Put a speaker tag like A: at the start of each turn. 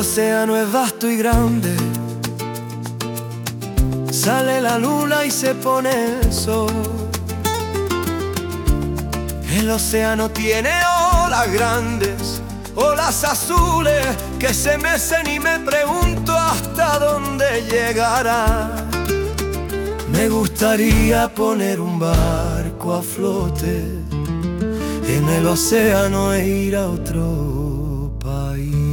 A: El océano es vasto y grande. Sale la luna y se pone el sol. El océano tiene olas grandes, olas azules que se mecen y me pregunto hasta dónde llegará. Me gustaría poner un barco a flote en el océano e ir a otro país.